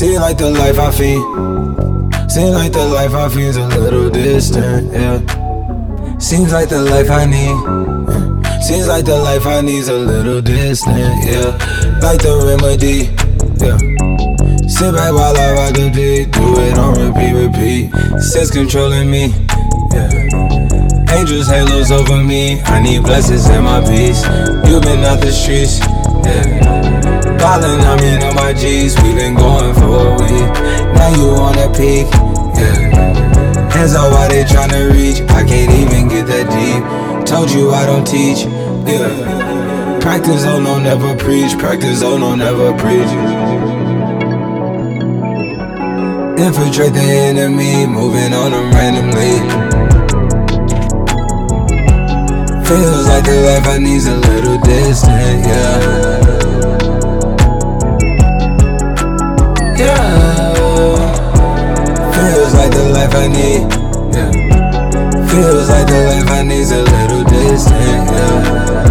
Seems like the life I feed. Seems like the life I feed's a little distant, yeah. Seems like the life I need. Seems like the life I need's a little distant, yeah. Like the remedy, yeah. Sit back while I rock the beat, do it on repeat, repeat. Sense controlling me, yeah. Angels, halos over me. I need blessings in my peace. You've been out the streets, yeah. Ballin', I on my G's. We been going for a week. Now you on a peak, yeah. Hands up, why they tryna reach? I can't even get that deep. Told you I don't teach, yeah. Practice, oh no, never preach. Practice, oh no, never preach. Infiltrate the enemy, moving on them randomly. Feels like the life I need's a little distant. Yeah. I need, yeah. Feels like the life I need's a little distant, yeah.